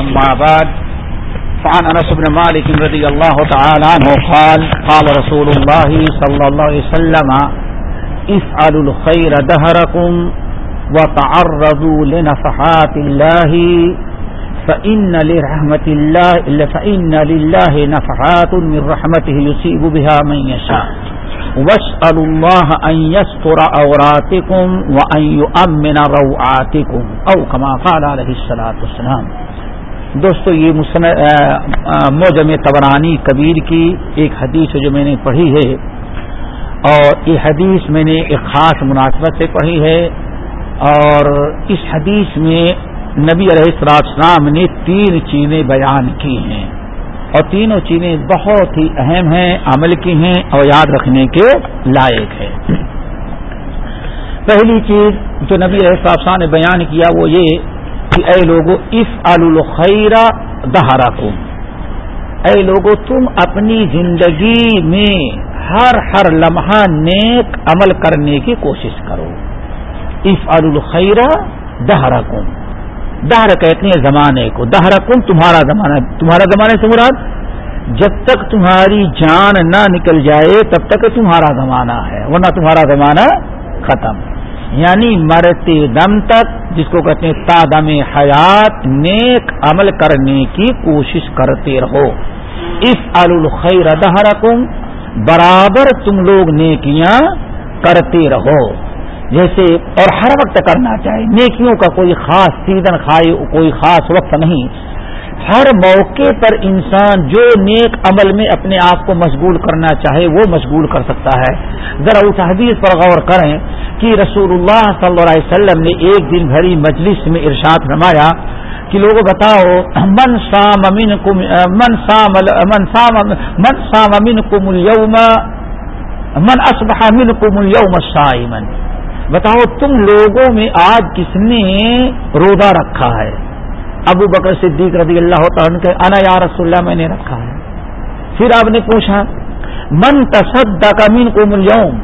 أما بعد. فعن أنس بن مالك رضي الله تعالى عنه قال قال رسول الله صلى الله عليه وسلم، افعلوا الخير دهركم وتعرضوا لنفحات الله، فإن لرحمة الله، فإن لله نفحات من رحمته يصيب بها من يشاء. واسأل الله أن يستر أوراتكم وأن يؤمن روعاتكم أو كما قال عليه الصلاة والسلام۔ دوستو، یہ موجم تبرانی کبیر کی ایک حدیث جو میں نے پڑھی ہے، اور یہ حدیث میں نے ایک خاص مناسبت سے پڑھی ہے، اور اس حدیث میں نبی علیہ السلام نے تین چیزیں بیان کی ہیں۔ اور تینوں چیزیں بہت ہی اہم ہیں، عمل کی ہیں اور یاد رکھنے کے لائق ہے پہلی چیز جو نبی صاحب نے بیان کیا وہ یہ کہ اے لوگو اف الخیرہ دہارا کو اے لوگو، تم اپنی زندگی میں ہر ہر لمحہ نیک عمل کرنے کی کوشش کرو۔ اف الخیرہ دہرا کم دہر کہتے ہیں زمانے کو دہرا کم تمہارا زمانہ، تمہارا زمانے سے مراد؟ جب تک تمہاری جان نہ نکل جائے، تب تک تمہارا زمانہ ہے، ورنہ تمہارا زمانہ ختم۔ یعنی مرتے دم تک، جس کو کہتے ہیں تادم حیات، نیک عمل کرنے کی کوشش کرتے رہو۔ اس الخیر دہرا برابر تم لوگ نیکیاں کرتے رہو۔ جیسے اور ہر وقت کرنا چاہیے۔ نیکیوں کا کوئی خاص سیزن خائے کوئی خاص وقت نہیں۔ ہر موقع پر انسان جو نیک عمل میں اپنے آپ کو مشغول کرنا چاہے، وہ مشغول کر سکتا ہے۔ ذرا اس حدیث پر غور کریں کہ رسول اللہ صلی اللہ علیہ وسلم نے ایک دن بھری مجلس میں ارشاد نمایا کہ لوگوں بتاؤ، من سام امین من سام من سام من سام امین کم من اسبح من کم الوم بتاؤ تم لوگوں میں آج کس نے روزہ رکھا ہے؟ ابو بکر صدیق رضی اللہ تعالیٰ کہ انا یا رسول اللہ، میں نے رکھا ہے۔ پھر آپ نے پوچھا، من تصد من کو ملیوم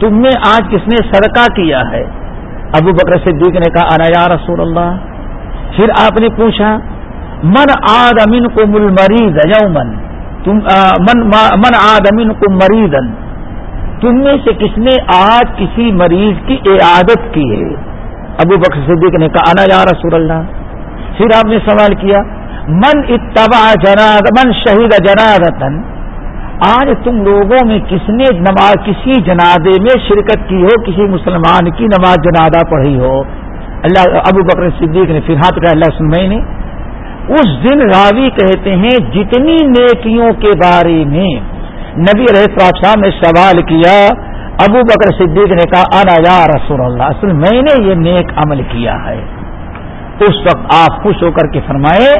تم نے آج کس نے صدقہ کیا ہے؟ ابو بکر صدیق نے کہا، انا یا رسول اللہ۔ پھر آپ نے پوچھا، من آد امین کو مل مریض یومن من آد امین کو مریضن تم میں سے کس نے آج کسی مریض کی عادت کی ہے؟ ابو بکر صدیق نے کہا، انا یا رسول اللہ؟ پھر آپ نے سوال کیا، من اتبا جناد من شہید جنادن آج تم لوگوں میں کس نے نماز کسی جنادے میں شرکت کی ہو؟ کسی مسلمان کی نماز جنادہ پڑھی ہو؟ اللہ ابو بکر صدیق نے پھر ہاتھ کا اللہ سن نے۔ اس دن راوی کہتے ہیں، جتنی نیکیوں کے بارے میں نبی رہ صاحب نے سوال کیا، ابو بکر صدیق نے کہا، انا یا رسول اللہ، اصل میں نے یہ نیک عمل کیا ہے۔ اس وقت آپ خوش ہو کر کے فرمائے،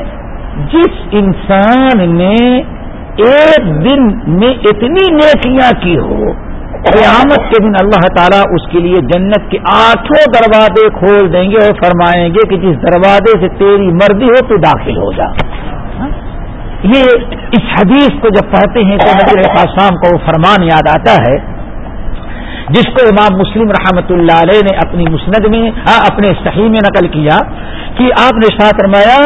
جس انسان نے ایک دن میں اتنی نیکیاں کی ہو، قیامت کے دن اللہ تعالیٰ اس کے لیے جنت کے آٹھوں دروازے کھول دیں گے اور فرمائیں گے کہ جس دروازے سے تیری مرضی ہو تو داخل ہو جا۔ یہ اس حدیث کو جب پڑھتے ہیں تو نبی شام کو وہ فرمان یاد آتا ہے، جس کو امام مسلم رحمت اللہ علیہ نے اپنی مسند میں اپنے صحیح میں نقل کیا کہ آپ نے ساتھ رمایا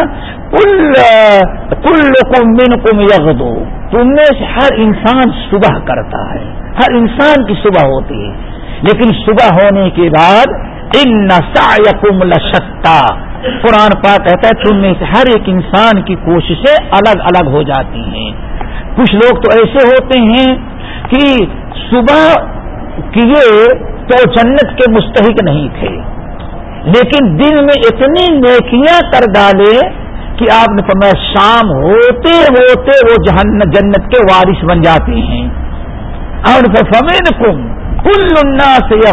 کل من کم یغدو۔ تم میں سے ہر انسان صبح کرتا ہے، ہر انسان کی صبح ہوتی ہے۔ لیکن صبح ہونے کے بعد، ان نسا یقم لشتا۔ قرآن پاک کہتا ہے، تم میں سے ہر ایک انسان کی کوششیں الگ الگ ہو جاتی ہیں۔ کچھ لوگ تو ایسے ہوتے ہیں کہ صبح کیے تو جنت کے مستحق نہیں تھے۔ لیکن دن میں اتنی نیکیاں کر ڈالے کہ آپ نے فرمایا، شام ہوتے ہوتے وہ جنت کے وارث بن جاتے ہیں۔ اور فمین کم کل سے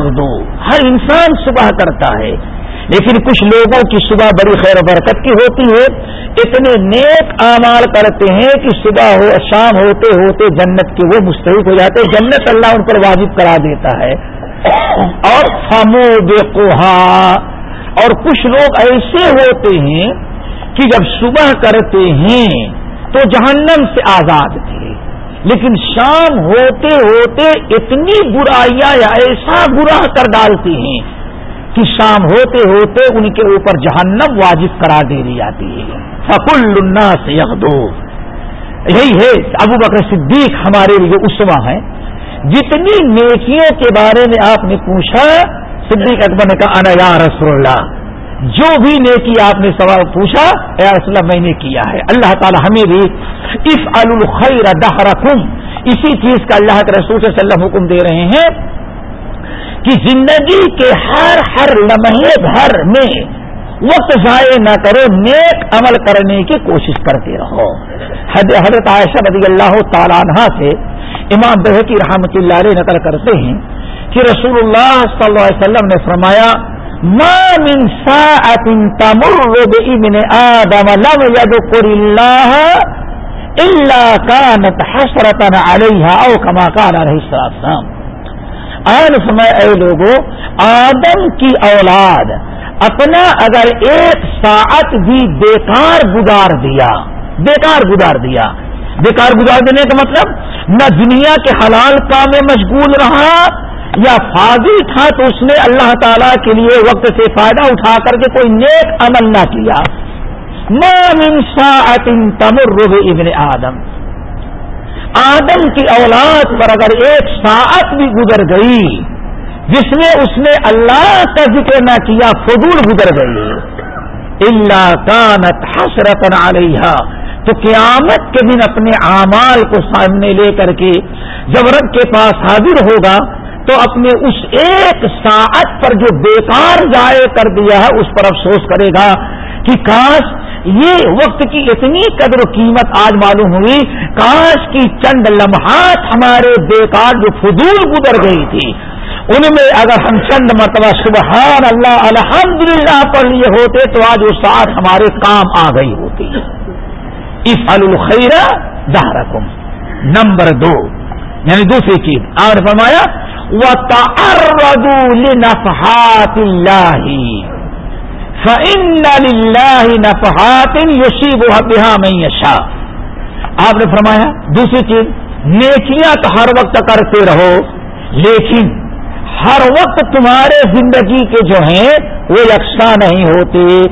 ہر انسان صبح کرتا ہے۔ لیکن کچھ لوگوں کی صبح بڑی خیر و برکت کی ہوتی ہے۔ اتنے نیک اعمال کرتے ہیں کہ صبح ہو، شام ہوتے ہوتے جنت کے وہ مستحق ہو جاتے ہیں۔ جنت اللہ ان پر واجب کرا دیتا ہے۔ اور فمو بے اور کچھ لوگ ایسے ہوتے ہیں کہ جب صبح کرتے ہیں تو جہنم سے آزاد تھے۔ لیکن شام ہوتے ہوتے اتنی برائیاں یا ایسا برا کر ڈالتی ہیں کی شام ہوتے ہوتے ان کے اوپر جہنم واجب کرا دے دی جاتی ہے۔ فکل الناس یغدو یہی ہے ابو بکر صدیق ہمارے لیے اسوا ہے۔ جتنی نیکیوں کے بارے میں آپ نے پوچھا، صدیق اکبر نے کہا، انا یا رسول اللہ جو بھی نیکی آپ نے سوال پوچھا یا رسول اللہ، میں نے کیا ہے اللہ تعالی ہمیں بھی اس الخیر دہرکم اسی چیز کا اللہ کے رسول صلی اللہ علیہ وسلم حکم دے رہے ہیں۔ کہ زندگی کے ہر ہر لمحے بھر میں وقت ضائع نہ کرو، نیک عمل کرنے کی کوشش کرتے رہو۔ حضرت عائشہ رضی اللہ تعالیٰ عنہ سے امام بحقی رحمت اللہ علیہ نقل کرتے ہیں کہ رسول اللہ صلی اللہ علیہ وسلم نے فرمایا، ما من تمر بابن آدم لم يذكر الله الا كانت حسرة عليها او كما قال عليه السلام آن سمے اے لوگوں آدم کی اولاد اپنا اگر ایک ساعت بھی بیکار گزار دیا، بیکار گزار دیا۔ بیکار گزار دینے کا مطلب نہ دنیا کے حلال کام میں مشغول رہا یا فاضل تھا تو اس نے اللہ تعالی کے لیے وقت سے فائدہ اٹھا کر کے کوئی نیک عمل نہ کیا۔ تمر ابن آدم۔ آدم کی اولاد پر اگر ایک ساعت بھی گزر گئی، جس میں اس نے اللہ کا ذکر نہ کیا، فضول گزر گئی۔ اللہ کانت حسرتن علیہ تو قیامت کے دن اپنے اعمال کو سامنے لے کر کے جب رب کے پاس حاضر ہوگا، تو اپنے اس ایک ساعت پر جو بیکار ضائع کر دیا ہے، اس پر افسوس کرے گا کہ کاش یہ وقت کی اتنی قدر و قیمت آج معلوم ہوئی، کاش کی چند لمحات ہمارے بیکار جو فضول گزر گئی تھی، ان میں اگر ہم چند مرتبہ سبحان اللہ الحمد للہ پڑھ لیے ہوتے تو آج وہ ساتھ ہمارے کام آ گئی ہوتی۔ اس الخیر دہرکم۔ نمبر دو یعنی دوسری چیز، آپ نے فرمایا وہ نفحات اللہ فن میں آپ نے فرمایا، دوسری چیز، نیکیاں تو ہر وقت کرتے رہو، لیکن ہر وقت تمہارے زندگی کے جو ہیں، وہ یکساں نہیں ہوتے۔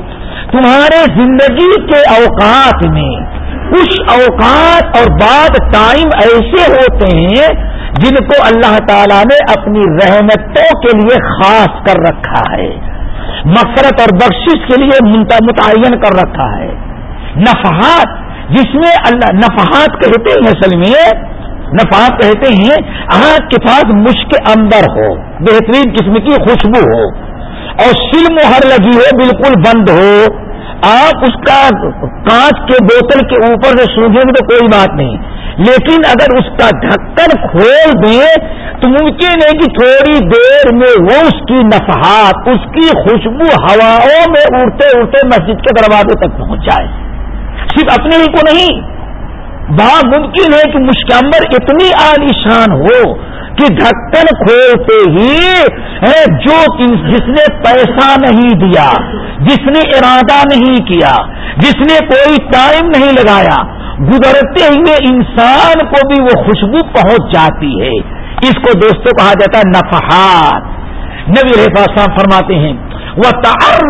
تمہارے زندگی کے اوقات میں کچھ اوقات اور بعد ٹائم ایسے ہوتے ہیں، جن کو اللہ تعالیٰ نے اپنی رحمتوں کے لیے خاص کر رکھا ہے۔ مفرت اور بخشش کے لیے متعین کر رکھا ہے۔ نفحات، جس میں اللہ نفحات کہتے ہیں اصل میں نفاق کہتے ہیں آپ کے پاس مشک اندر ہو، بہترین قسم کی خوشبو ہو، اور سل مہر لگی ہو، بالکل بند ہو۔ آپ اس کا کانچ کے بوتل کے اوپر سے سوکھیں گے تو کوئی بات نہیں۔ لیکن اگر اس کا ڈھکن کھول دیں تو ممکن ہے کہ تھوڑی دیر میں وہ اس کی نفحات، اس کی خوشبو ہواؤں میں اڑتے اڑتے مسجد کے دروازے تک پہنچ جائے۔ صرف اپنے ہی کو نہیں، بہت ممکن ہے کہ مشکمبر اتنی عالیشان ہو کہ ڈھکن کھولتے ہی جو جس نے پیسہ نہیں دیا، جس نے ارادہ نہیں کیا، جس نے کوئی ٹائم نہیں لگایا، گزرتے ہوئے انسان کو بھی وہ خوشبو پہنچ جاتی ہے۔ اس کو دوستوں کہا جاتا ہے نفحات۔ نبی رحفا فرماتے ہیں وہ تار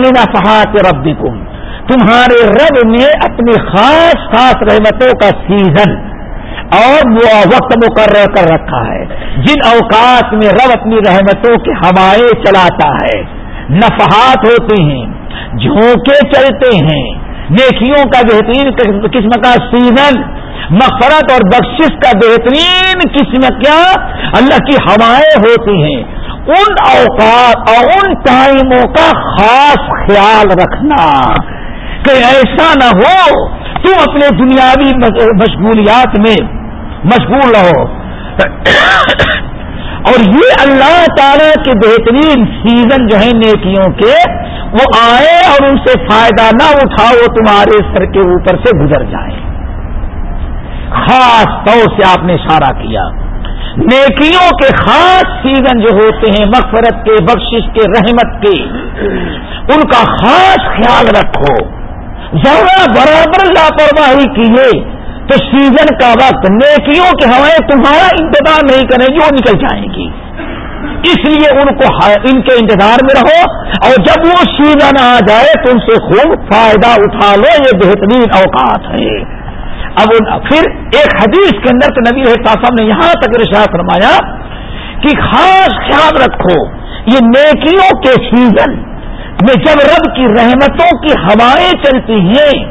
نفحات ربکم تمہارے رب نے اپنی خاص خاص رحمتوں کا سیزن اور وہ وقت مقرر کر رکھا ہے۔ جن اوقات میں رب اپنی رحمتوں کے ہوائیں چلاتا ہے، نفحات ہوتے ہیں، جھونکے چلتے ہیں۔ نیکیوں کا بہترین قسم کا سیزن مفرت اور بخشش کا بہترین قسم کیا اللہ کی ہوائیں ہوتی ہیں۔ ان اوقات اور ان ٹائموں کا خاص خیال رکھنا کہ ایسا نہ ہو تم اپنے دنیاوی مشغولیات میں مشغول رہو۔ اور یہ اللہ تعالی کے بہترین سیزن جو ہے نیکیوں کے، وہ آئے اور ان سے فائدہ نہ اٹھاؤ تمہارے سر کے اوپر سے گزر جائیں۔ خاص طور سے آپ نے اشارہ کیا۔ نیکیوں کے خاص سیزن جو ہوتے ہیں، مغفرت کے، بخشش کے، رحمت کے، ان کا خاص خیال رکھو۔ ذرا برابر لاپرواہی کیے تو سیزن کا وقت نیکیوں کے ہوائیں تمہارا انتظار نہیں کریں گی، وہ نکل جائیں گی۔ اس لیے ان کو ان کے انتظار میں رہو اور جب وہ سیزن آ جائے تو ان سے خوب فائدہ اٹھا لو، یہ بہترین اوقات ہے اب پھر ایک حدیث کے اندر تو نبی صاحب نے یہاں تک رشا فرمایا کہ خاص خیال رکھو، یہ نیکیوں کے سیزن میں جب رب کی رحمتوں کی ہوائیں چلتی ہیں،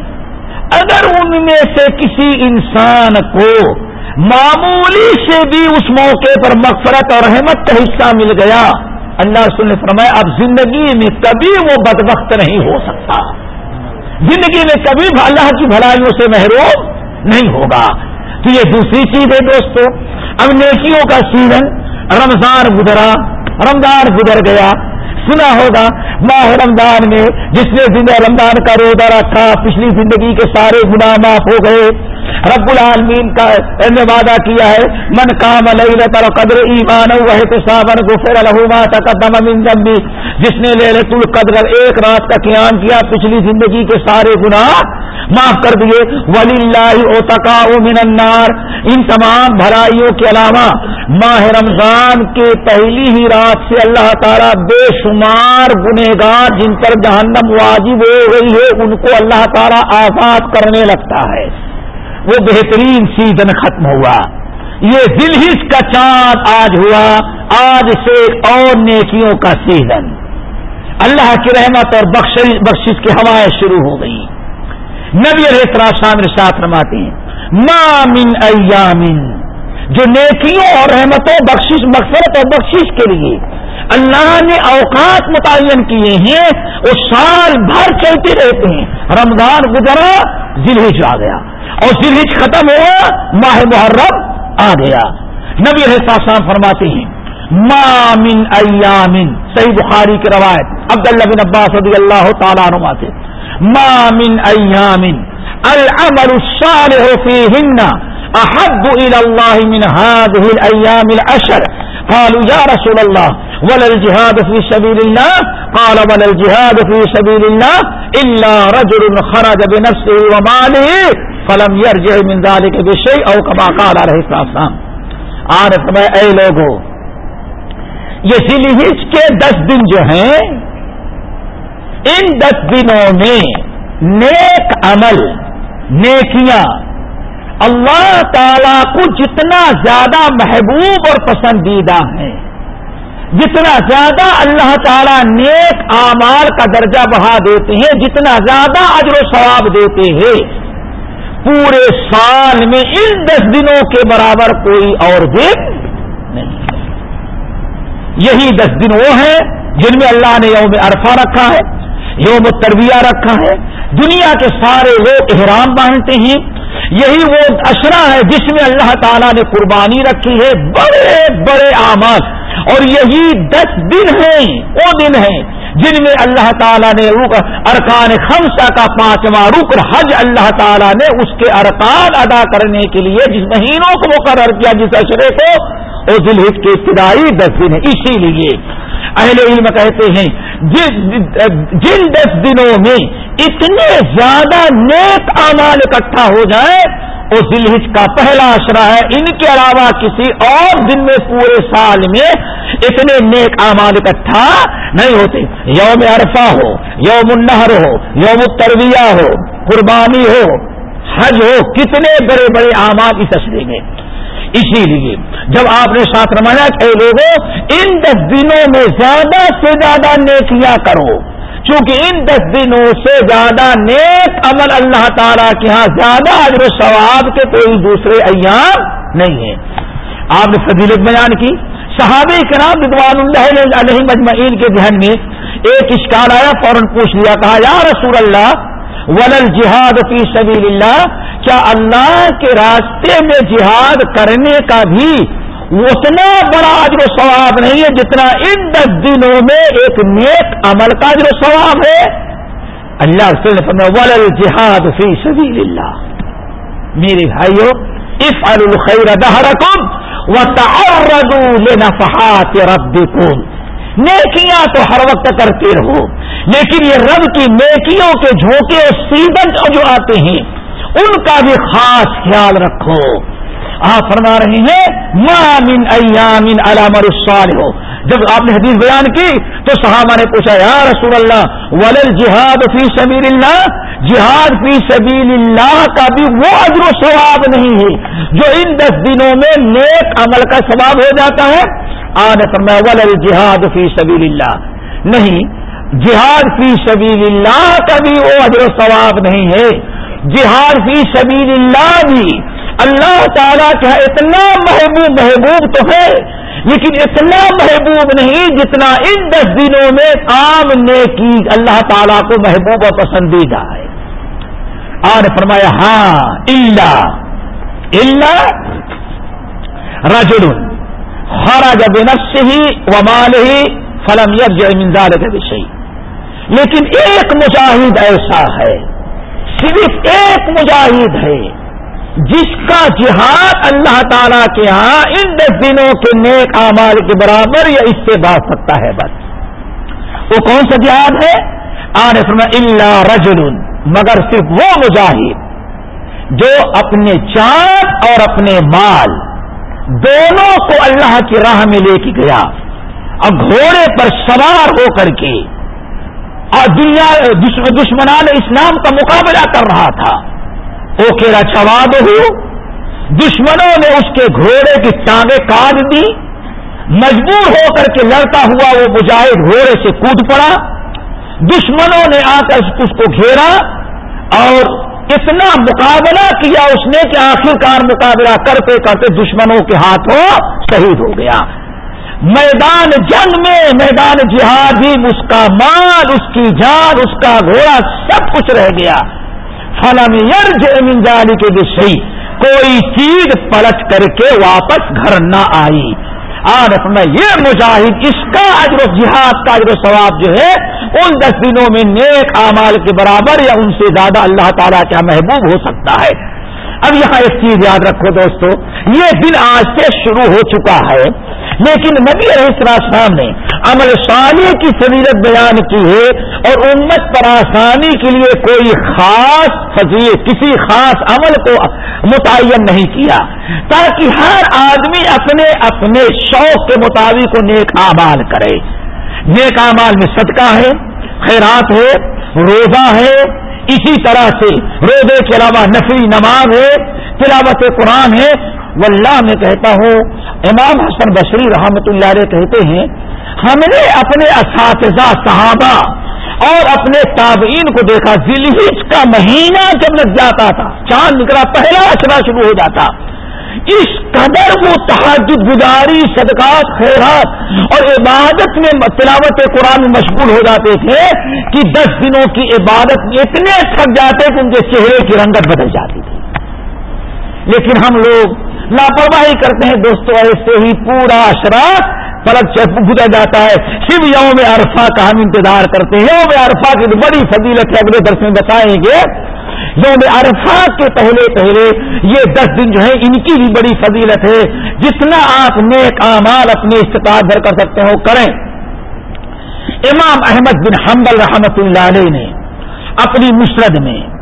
اگر ان میں سے کسی انسان کو معمولی سے بھی اس موقع پر مغفرت اور رحمت کا حصہ مل گیا، اللہ رسول نے فرمایا، اب زندگی میں کبھی وہ بدبخت نہیں ہو سکتا۔ زندگی میں کبھی اللہ کی بھلائیوں سے محروم نہیں ہوگا۔ تو یہ دوسری چیز ہے دوستو، اب نیکیوں کا سیزن رمضان گزرا، رمضان گزر گیا۔ سنا ہوگا ماہ رمضان میں جس نے زندہ رمضان کا روزہ رکھا، پچھلی زندگی کے سارے گناہ معاف ہو گئے۔ رب العالمین کا نے وعدہ کیا ہے، من کام علیہ قدر ایمان وہ صابن گفر الحما تقدم من ذنبی جس نے لیلت القدر ایک رات کا قیام کیا، پچھلی زندگی کے سارے گناہ معاف کر دیے. ولی اللہ او من النار. ان تمام بھلائیوں کے علاوہ ماہ رمضان کے پہلی ہی رات سے اللہ تعالیٰ بے شمار گنہگار جن پر جہنم واجب ہو گئی ہے، ان کو اللہ تعالیٰ آزاد کرنے لگتا ہے۔ وہ بہترین سیزن ختم ہوا۔ یہ دل ہی کا چاند آج ہوا۔ آج سے اور نیکیوں کا سیزن۔ اللہ کی رحمت اور بخشش کی ہوائیں شروع ہو گئی۔ نبی علیہ شام رشاط رماتے ہیں مامن ایامن جو نیکیوں اور رحمتوں، بخشش مقصد اور بخشش کے لیے اللہ نے اوقات متعین کیے ہیں، وہ سال بھر چلتے رہتے ہیں۔ رمضان گزرا ذلح آ گیا۔ اور سرج ختم ہوا، ماہ محرم آ گیا۔ نبی شام فرماتے ہیں مامن ایامن صحیح بخاری کی روایت، عبداللہ بن عباس رضی اللہ تعالیٰ عنہ سے۔ مامن ایامن العمل الصالح فيهن احب الى الله من هذه الايام العشر قالوا يا رسول الله، ولا الجهاد في سبيل الله؟ قال، ولا الجهاد في سبيل الله الا رجل خرج بنفسه وماله فلم یار من ذلك بشيء او كما قال عليه السلام آر فرمایا اے لوگوں یہ ذلحج کے دس دن جو ہیں ان دس دنوں میں نیک عمل، نیکیاں اللہ تعالی کو جتنا زیادہ محبوب اور پسندیدہ ہیں، جتنا زیادہ اللہ تعالیٰ نیک اعمال کا درجہ بڑھا دیتے ہیں، جتنا زیادہ اجر و ثواب دیتے ہیں۔ پورے سال میں ان دس دنوں کے برابر کوئی اور دن نہیں ہے۔ یہی دس دن وہ ہیں جن میں اللہ نے یوم عرفہ رکھا ہے۔ یوم تربیہ رکھا ہے۔ دنیا کے سارے لوگ احرام باندھتے ہیں۔ یہی وہ اشرا ہے جس میں اللہ تعالیٰ نے قربانی رکھی ہے۔ بڑے بڑے آماد اور یہی دس دن ہیں، وہ دن ہیں جن میں اللہ تعالیٰ نے ارکان خمسہ کا پانچواں رکن حج اللہ تعالیٰ نے اس کے ارکان ادا کرنے کے لیے جس مہینوں کو مقرر کیا، جس اشرے کو۔ وہ دل کے ابتدائی دس دن ہے اسی لیے اہل علم کہتے ہیں جن دس دنوں میں اتنے زیادہ نیک امال اکٹھا ہو جائے وہ دلہج کا پہلا اشرا ہے، ان کے علاوہ کسی اور دن میں پورے سال میں اتنے نیک اعمال اکٹھا نہیں ہوتے۔ یوم عرفہ ہو، یوم النہر ہو، یوم الترویہ ہو، قربانی ہو، حج ہو، کتنے بڑے بڑے اعمال اس اشرے میں۔ اسی لیے جب آپ نے ساتھ رمایا کہ لوگوں، ان دس دنوں میں زیادہ سے زیادہ نیکیاں کرو۔ چونکہ ان دس دنوں سے زیادہ نیک عمل اللہ تعالیٰ کے ہاں زیادہ اجر و ثواب کے کوئی دوسرے ایام نہیں ہیں۔ آپ نے فضیلت بیان کی۔ صحابہ کرام ردوان اللہ علیہ مجمعین کے ذہن میں ایک اشکال آیا، فوراً پوچھ لیا، کہا، یا رسول اللہ ولل جہاد فی سبیل اللہ کیا اللہ کے راستے میں جہاد کرنے کا بھی اتنا بڑا اجر و ثواب نہیں ہے جتنا ان دس دنوں میں ایک نیک عمل کا اجر و ثواب ہے۔ اللہ نے ولل جہاد فی سبیل اللہ میرے بھائیوں اس الخیر دہرکم و تعرضوا لنفحات ربکم۔ نیکیاں تو ہر وقت کرتے رہو۔ لیکن یہ رب کی نیکیوں کے جھونکے اور سیدن جو آتے ہیں، ان کا بھی خاص خیال رکھو۔ آپ فرما رہے ہیں مامن ایامن علامر ہو جب آپ نے حدیث بیان کی، تو صحابہ نے پوچھا، یا رسول اللہ ولل جہاد فی سبیل اللہ جہاد فی سبیل اللہ کا بھی وہ ادر و ثواب نہیں ہے، جو ان دس دنوں میں نیک عمل کا ثواب ہو جاتا ہے۔ آج فرمایا ولل جہاد فی سبیل اللہ نہیں، جہاد فی سبیل اللہ کا بھی وہ اجر و ثواب نہیں ہے۔ جہاد فی سبیل اللہ بھی اللہ تعالیٰ کا ہاں اتنا محبوب محبوب تو ہے، لیکن اتنا محبوب نہیں جتنا ان دس دنوں میں عام نے کی اللہ تعالیٰ کو محبوب اور پسندیدہ ہے۔ اور فرمایا ہاں اللہ اللہ رجل خرج بنفسه وماله فلم يرجع من ذلك بشيء. لیکن ایک مجاہد ایسا ہے، صرف ایک مجاہد ہے، جس کا جہاد اللہ تعالی کے ہاں ان دس دنوں کے نیک اعمال کے برابر یا اس سے بات سکتا ہے بس۔ وہ کون سا جہاد ہے؟ آر اللہ رجل، مگر صرف وہ مجاہد جو اپنے چاند اور اپنے مال دونوں کو اللہ کی راہ میں لے کے گیا۔ اور گھوڑے پر سوار ہو کر کے اور دنیا دشمنان اسلام کا مقابلہ کر رہا تھا۔ وہ کہہ چواد اچھا، ہو۔ دشمنوں نے اس کے گھوڑے کی ٹانگیں کاٹ دی۔ مجبور ہو کر کے لڑتا ہوا وہ مجاہد گھوڑے سے کود پڑا۔ دشمنوں نے آ کر اس کو گھیرا اور اتنا مقابلہ کیا اس نے کہ آخرکار مقابلہ کرتے کرتے دشمنوں کے ہاتھوں شہید ہو گیا۔ میدان جنگ میں، میدان جہاد ہی اس کا مال، اس کی جان، اس کا گھوڑا، سب کچھ رہ گیا۔ فلم یرج امین جالی کے بھی صحیح کوئی چیز پلٹ کر کے واپس گھر نہ آئی۔ آج اپنا یہ مجاہد اس کا اجر و جہاد کا اجر و ثواب جو ہے، ان دس دنوں میں نیک اعمال کے برابر یا ان سے زیادہ اللہ تعالیٰ کا محبوب ہو سکتا ہے۔ اب یہاں ایک چیز یاد رکھو دوستو، یہ دن آج سے شروع ہو چکا ہے۔ لیکن نبی علیہ السلام نے عمل ثانی کی فضیلت بیان کی ہے اور امت پر آسانی کے لیے کوئی خاص فضیل کسی خاص عمل کو متعین نہیں کیا، تاکہ ہر آدمی اپنے اپنے شوق کے مطابق نیک اعمال کرے۔ نیک اعمال میں صدقہ ہے، خیرات ہے، روزہ ہے، اسی طرح سے روزے کے علاوہ نفری نماز ہے، تلاوت قرآن ہے واللہ میں کہتا ہوں، امام حسن بشری رحمت اللہ علیہ کہتے ہیں، ہم نے اپنے اساتذہ، صحابہ اور اپنے تابعین کو دیکھا ذیل کا مہینہ جب لگ جاتا تھا، چاند نکلا، پہلا اچھا شروع ہو جاتا۔ اس قدر وہ تحجد گزاری، صدقات، خیرات اور عبادت میں تلاوت قرآن میں مشغول ہو جاتے تھے کہ دس دنوں کی عبادت اتنے تھک جاتے کہ ان کے چہرے کی رنگت بدل جاتی تھی۔ لیکن ہم لوگ لاپرواہی کرتے ہیں دوستوں ایسے ہی پورا اشراف پلک گزر جاتا ہے۔ صرف یوم عرفہ کا ہم انتظار کرتے ہیں۔ یوم عرفہ کی بڑی فضیلت ہے، اگلے درس میں بتائیں گے۔ یوم عرفات کے پہلے پہلے یہ دس دن جو ہے ان کی بھی بڑی فضیلت ہے۔ جتنا آپ نیک اعمال اپنے استطاعت بھر کر سکتے ہو، کریں۔ امام احمد بن حنبل رحمت اللہ علیہ نے اپنی مسرد میں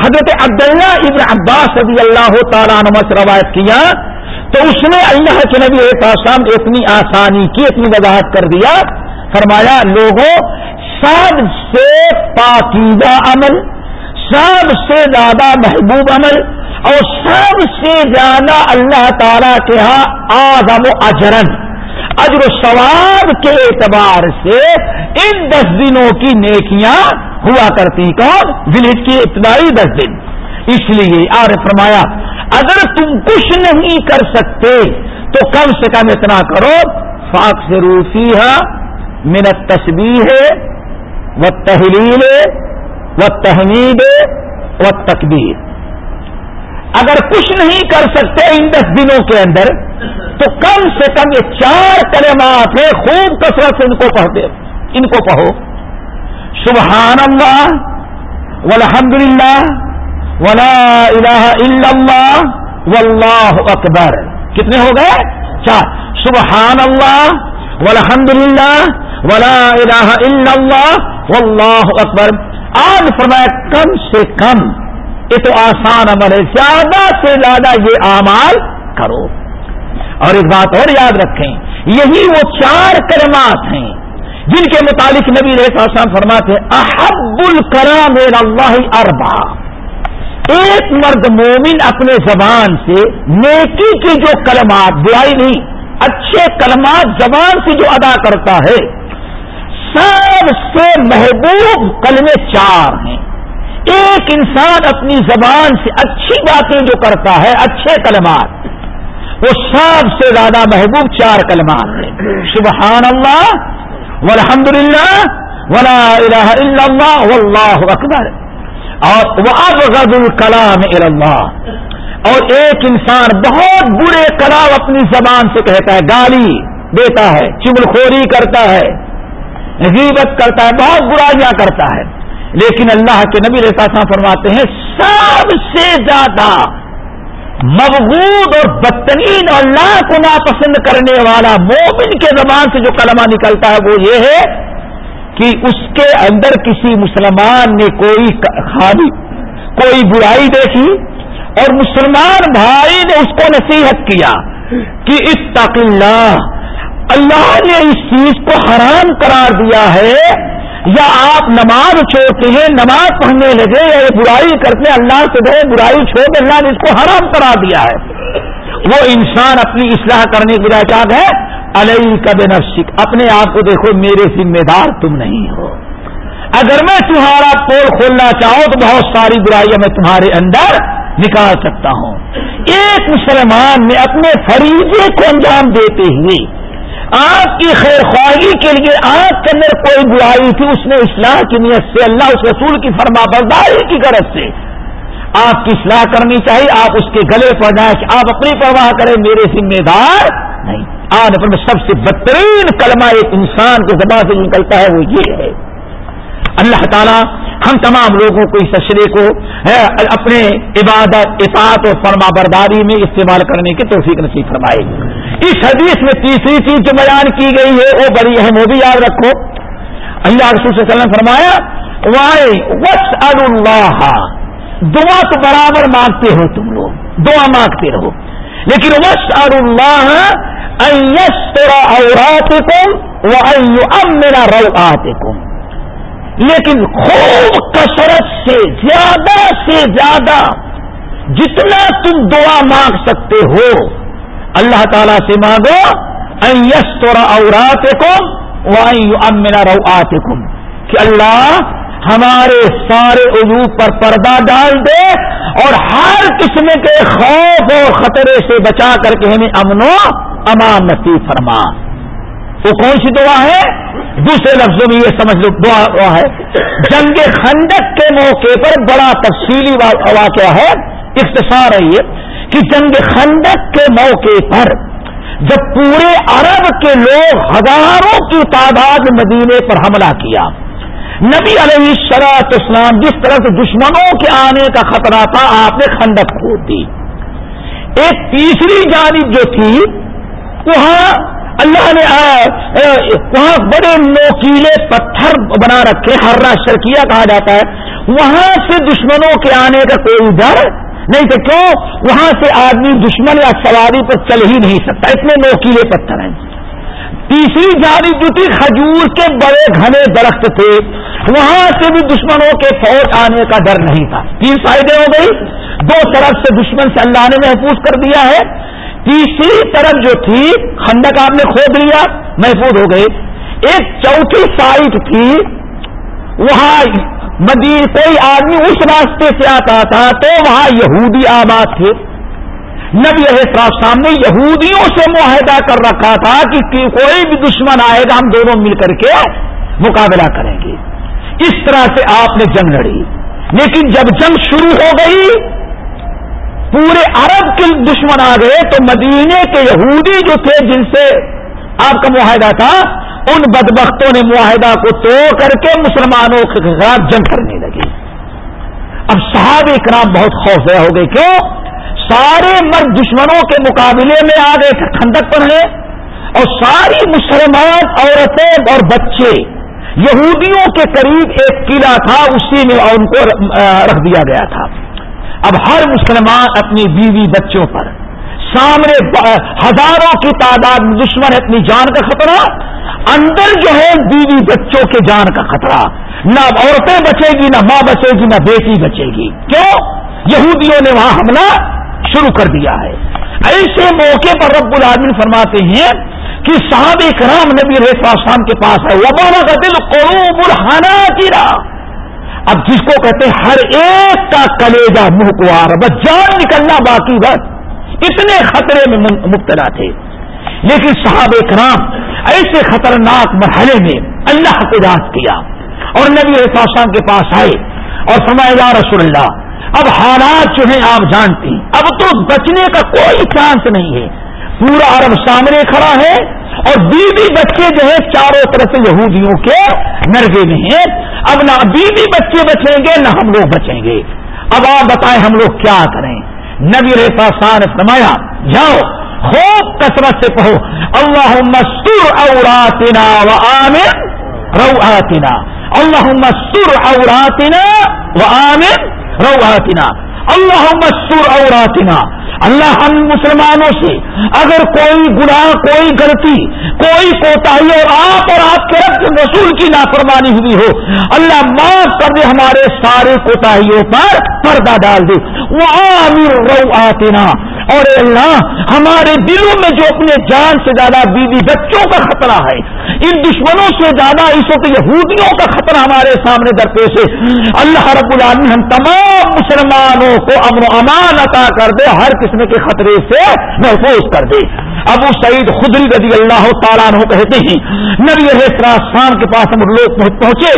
حضرت عبداللہ ابن عباس رضی اللہ تعالیٰ نمس روایت کیا تو اس نے اللہ کے نبی آسام اتنی آسانی کی، اتنی وضاحت کر دیا۔ فرمایا لوگوں سب سے پاکیزہ عمل، سب سے زیادہ محبوب عمل اور سب سے زیادہ اللہ تعالی کے ہاں آزم و اجرن۔ اجر و ثواب کے اعتبار سے ان دس دنوں کی نیکیاں ہوا کرتی کون؟ ولیج کی ابتدائی دس دن۔ اس لیے آر فرمایا، اگر تم کچھ نہیں کر سکتے، تو کم سے کم اتنا کرو۔ فاق سے روسی ہے منت تصویر ہے وہ تحلیل و تحمید و تقبیر اگر کچھ نہیں کر سکتے ان دس دنوں کے اندر، تو کم سے کم یہ چار کلمات ہیں، خوب کثرت سے ان کو پڑھتے، ان کو پڑھو۔ سبحان اللہ والحمد للہ ولا الہ الا اللہ واللہ اکبر کتنے ہو گئے؟ چار سبحان اللہ والحمد للہ ولا الہ الا اللہ واللہ اکبر آج فرمایا کم سے کم یہ تو آسان عمل ہے، زیادہ سے زیادہ یہ اعمال کرو۔ اور ایک بات اور یاد رکھیں، یہی وہ چار کلمات ہیں جن کے متعلق نبی رہے فرماتے احب الکرام اللہ اربا ایک مرد مومن اپنے زبان سے نیکی کی جو کلمات برائی نہیں، اچھے کلمات زبان سے جو ادا کرتا ہے، سب سے محبوب کلمے چار ہیں۔ ایک انسان اپنی زبان سے اچھی باتیں جو کرتا ہے، اچھے کلمات، وہ سب سے زیادہ محبوب چار کلمات ہیں۔ سبحان اللہ والحمد للہ ولا الہ الا اللہ واللہ اکبر۔ اور وہ اب غد الکلام اور ایک انسان بہت برے کلام اپنی زبان سے کہتا ہے، گالی دیتا ہے چمل خوری کرتا ہے، غیبت کرتا ہے، بہت برائیاں کرتا ہے۔ لیکن اللہ کے نبی رحتا فرماتے ہیں، سب سے زیادہ مبغوط اور بدترین اور اللہ کو ناپسند کرنے والا مومن کے زبان سے جو کلمہ نکلتا ہے وہ یہ ہے کہ اس کے اندر کسی مسلمان نے کوئی خالی کوئی برائی دیکھی اور مسلمان بھائی نے اس کو نصیحت کیا کہ اتق اللہ اللہ نے اس چیز کو حرام قرار دیا ہے یا آپ نماز چھوڑتے ہیں، نماز پڑھنے لگے یا یہ برائی کرتے اللہ سے گئے برائی چھوڑ اللہ نے اس کو حرام قرار دیا ہے۔ وہ انسان اپنی اصلاح کرنے کی بجائے چاہتا ہے علیہ کا بے نفسک اپنے آپ کو دیکھو، میرے ذمہ دار تم نہیں ہو۔ اگر میں تمہارا پول کھولنا چاہوں تو بہت ساری برائیاں میں تمہارے اندر نکال سکتا ہوں۔ ایک مسلمان نے اپنے فریضے کو انجام دیتے ہوئے آپ کی خیر خواہی کے لیے آپ کے اندر کوئی برائی تھی، اس نے اصلاح کی نیت سے، اللہ اس رسول کی فرما برداری کی غرض سے۔ آپ کی اصلاح کرنی چاہیے، آپ اس کے گلے پڑ جائیں کہ آپ اپنی پرواہ کریں، میرے ذمہ دار نہیں۔ آج اپنے سب سے بدترین کلمہ ایک انسان کے زبان سے نکلتا ہے، وہ یہ ہے۔ اللہ تعالیٰ ہم تمام لوگوں کو اس اشرے کو اپنے عبادت، اطاعت اور فرما برداری میں استعمال کرنے کی توفیق نصیب فرمائے۔ اس حدیث میں تیسری چیز جو بیان کی گئی ہے، وہ بڑی اہم وہ بھی یاد رکھو۔ اللہ رسول صلی اللہ علیہ وسلم فرمایا وائے وس اللہ دعا تو برابر مانگتے ہو تم لوگ، دعا مانگتے رہو۔ لیکن وس اللہ تیرا عورات کو میرا رو آتے لیکن خوب کثرت سے زیادہ سے زیادہ جتنا تم دعا مانگ سکتے ہو، اللہ تعالی سے مانگو ایس تورا اورات کو ام میرا رو آتے کہ اللہ ہمارے سارے عجوب پر پردہ ڈال دے اور ہر قسم کے خوف اور خطرے سے بچا کر کے ہمیں امن و امان نصیب فرما۔ وہ کون سی دعا ہے؟ دوسرے لفظوں میں یہ سمجھ لو، دعا ہے۔ جنگ خندق کے موقع پر بڑا تفصیلی واقعہ ہے، اختصار ہے یہ، کہ جنگ خندق کے موقع پر جب پورے عرب کے لوگ ہزاروں کی تعداد مدینے پر حملہ کیا، نبی علیہ شراط اسلام جس طرح سے دشمنوں کے آنے کا خطرہ تھا، آپ نے خندق کھود دی۔ ایک تیسری جانب جو تھی، وہاں اللہ نے وہاں بڑے نوکیلے پتھر بنا رکھے، ہر شرکیہ کہا جاتا ہے۔ وہاں سے دشمنوں کے آنے کا کوئی ڈر نہیں تو کیوں؟ وہاں سے آدمی دشمن یا سواری پر چل ہی نہیں سکتا۔ اتنے نوکیلے پتھر ہیں۔ تیسری جاری جو تھی کھجور کے بڑے گھنے درخت تھے۔ وہاں سے بھی دشمنوں کے فوج آنے کا ڈر نہیں تھا۔ تین فائدے ہو گئی دو طرف سے دشمن سے اللہ نے محفوظ کر دیا ہے۔ تیسری طرف جو تھی، خندق آپ نے کھود لیا، محفوظ ہو گئے ایک چوتھی سائٹ تھی، وہاں مدیر کوئی آدمی اس راستے سے آتا تھا تو وہاں یہودی آباد تھے۔ نبی صاحب سامنے یہودیوں سے معاہدہ کر رکھا تھا کہ کوئی بھی دشمن آئے گا، ہم دونوں مل کر کے مقابلہ کریں گے۔ اس طرح سے آپ نے جنگ لڑی۔ لیکن جب جنگ شروع ہو گئی پورے عرب کے دشمن آ گئے تو مدینے کے یہودی جو تھے جن سے آپ کا معاہدہ تھا، ان بدبختوں نے معاہدہ کو توڑ کر کے مسلمانوں کے خلاف جنگ کرنے لگی اب صحاب اکرام بہت خوف ہو گئے۔ کیوں؟ سارے مرد دشمنوں کے مقابلے میں آ گئے ٹھنڈک پر ہیں اور ساری مسلمان، عورتیں اور بچے، یہودیوں کے قریب ایک قلعہ تھا، اسی میں ان کو رکھ دیا گیا تھا۔ اب ہر مسلمان اپنی بیوی بچوں پر، سامنے ہزاروں کی تعداد دشمن ہے اپنی جان کا خطرہ، اندر جو ہے بیوی بچوں کے جان کا خطرہ۔ نہ عورتیں بچے گی، نہ ماں بچے گی، نہ بیٹی بچے گی۔ کیوں؟ یہودیوں نے وہاں حملہ شروع کر دیا ہے۔ ایسے موقع پر رب العالمین فرماتے ہیں کہ صاحب کرام نبی شام کے پاس ہے۔ وبانا کا دل قروب الحانا گرا اب جس کو کہتے ہیں ہر ایک کا کلیجا منہ کو آ رہا بس جان نکلنا باقی بس اتنے خطرے میں مبتلا تھے۔ لیکن صاحب کرام ایسے خطرناک مرحلے میں اللہ کو یاد کیا اور نبی شام کے پاس آئے اور سمایا رسول اللہ، اب حالات جو ہیں آپ جانتے ہیں، اب تو بچنے کا کوئی چانس نہیں ہے۔ پورا عرب سامنے کھڑا ہے اور بیوی بچے جو ہے چاروں طرف سے یہودیوں کے نرگے میں ہیں۔ اب نہ بیوی بچے بچیں گے، نہ ہم لوگ بچیں گے۔ اب آپ بتائیں ہم لوگ کیا کریں۔ نبی ریفا سان فرمایا، جاؤ، خوب کثرت سے پڑھو۔ اللہ مستور اوراتنا و عامر رو آتنا اللہ مستور اوراتنا و عامر روحاتنا اللہ مسور اوراتنا اللہ ہم مسلمانوں سے، اگر کوئی گناہ، کوئی غلطی، کوئی کوتا اور آپ اور آپ کے رب رسول کی نافرمانی ہوئی ہو، اللہ معاف کر دے ہمارے سارے کوتاہیوں پر پردہ ڈال دے۔ وہ عامر رو اور اللہ، ہمارے دلوں میں جو اپنے جان سے زیادہ بیوی بچوں کا خطرہ ہے ان دشمنوں سے زیادہ اس وقت یہودیوں کا خطرہ ہمارے سامنے درپیش ہے۔ اللہ رب العالمین ہم تمام مسلمانوں کو امن و امان عطا کر دے، ہر قسم کے خطرے سے محفوظ کر دے۔ ابو سعید خدری رضی اللہ تعالیٰ عنہ کہتے ہیں، نبی شام کے پاس ہم لوگ پہنچے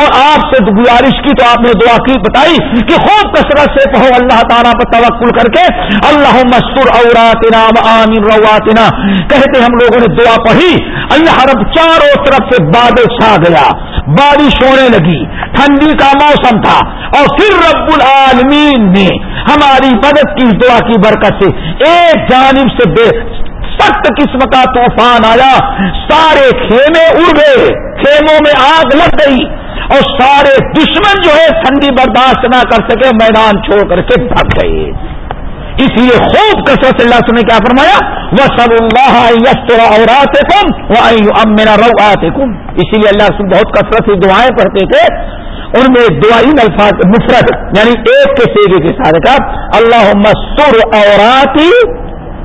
اور آپ سے گزارش کی تو آپ نے دعا کی، بتائی کہ خوب کثرت سے کہو اللہ تعالیٰ پر توقل کر کے اللہ مستر اوراتنا عامر رواتنا۔ کہتے ہم لوگوں نے دعا پڑھی، اللہ رب چاروں طرف سے بادل چھا گیا، بارش ہونے لگی، ٹھنڈی کا موسم تھا۔ اور پھر رب العالمین نے ہماری مدد کی، دعا کی برکت سے، ایک جانب سے سخت قسم کا طوفان آیا۔ سارے خیمے اڑ گئے۔ خیموں میں آگ لگ گئی۔ اور سارے دشمن جو ہے ٹھنڈی برداشت نہ کر سکے، میدان چھوڑ کر کے بھگ گئے۔ اس لیے خوب کثرت اللہ سے نے کیا فرمایا؟ وہ سب اللہ یس اور آتے کم وہ اب میرا رو آتے کم اسی لیے اللہ سے بہت کثرت سے دعائیں پڑھتے تھے۔ ان میں دعائی الفاظ مفرت یعنی ایک کے سیگے کے ساتھ کا اللہ مسر اوراتی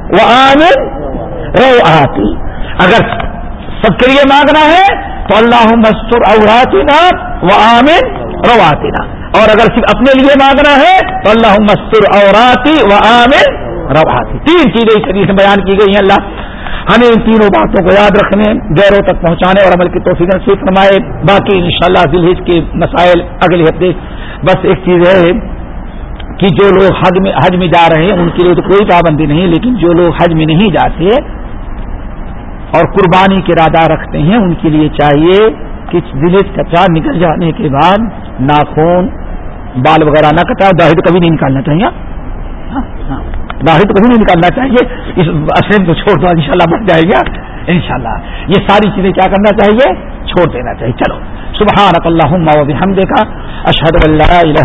وہ عامر رو آتی۔ اگر سب کے لیے مانگنا ہے، تو اللہ مستر اوراتی نا وہ عامر رو آتی نا اور اگر صرف اپنے لیے مانگنا ہے، تو اللہ مستر اوراتی و عامر رو آتی تین چیزیں اس طریقے سے بیان کی گئی ہیں۔ اللہ ہمیں ان تینوں باتوں کو یاد رکھنے گیروں تک پہنچانے اور عمل کی توفیق نصیب فرمائے۔ باقی انشاءاللہ شاء اللہ کے مسائل اگلے ہفتے بس ایک چیز ہے کہ جو لوگ حج میں حج میں جا رہے ہیں، ان کے لیے تو کوئی پابندی نہیں، لیکن جو لوگ حج میں نہیں جاتے اور قربانی کے ارادہ رکھتے ہیں ان کے لیے چاہیے کہ دل کچا نکل جانے کے بعد ناخون بال وغیرہ نہ کٹا داہد کبھی نہیں نکالنا چاہیے۔ ہاں،, ہاں۔ داہد کبھی نہیں نکالنا چاہیے۔ اس اسلم کو چھوڑ دو ان شاء اللہ بچ جائے گا۔ انشاءاللہ۔ یہ ساری چیزیں کیا کرنا چاہیے؟ چھوڑ دینا چاہیے۔ چلو۔ سبحان اللہ ہم دیکھا اشحد اللہ